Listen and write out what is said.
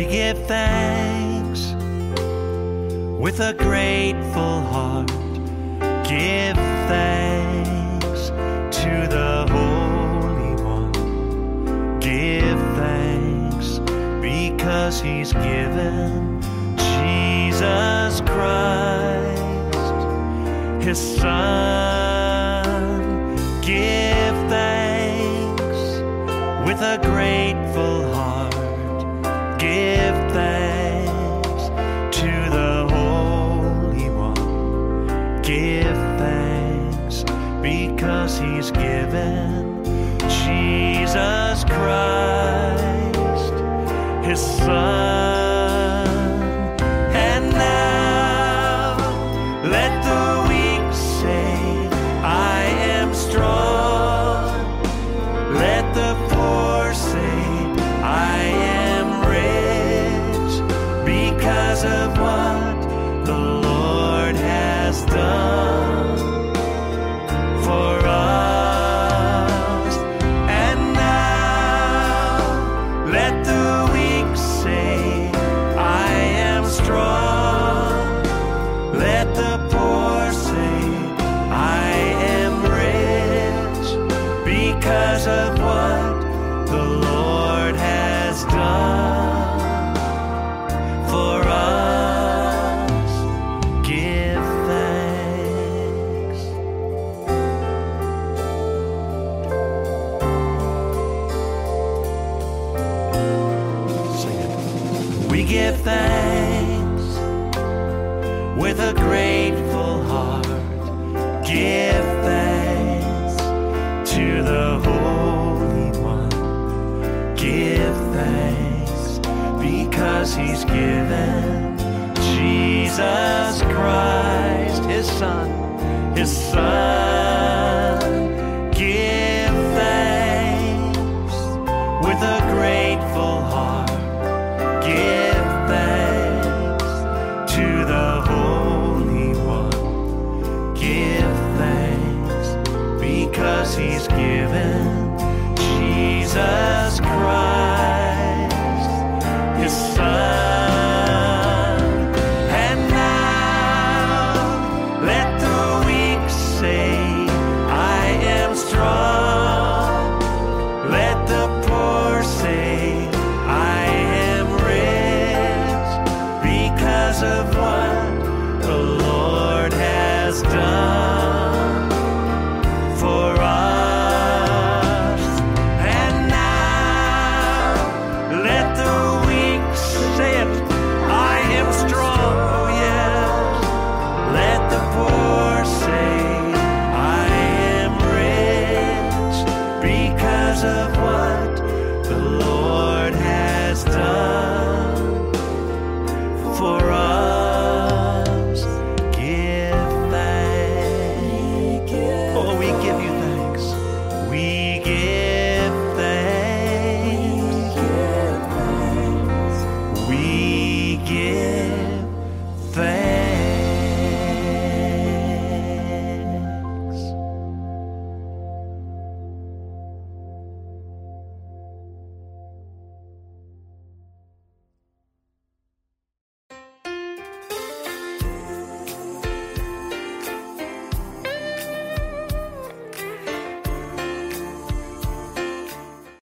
We give thanks with a grateful heart. Give thanks to the Holy One. Give thanks because He's given Jesus Christ, His Son. He's given Jesus Christ, His Son. We give thanks with a grateful heart. Give thanks to the Holy One. Give thanks because He's given Jesus Christ, His Son, His Son. Holy One. Give thanks because He's given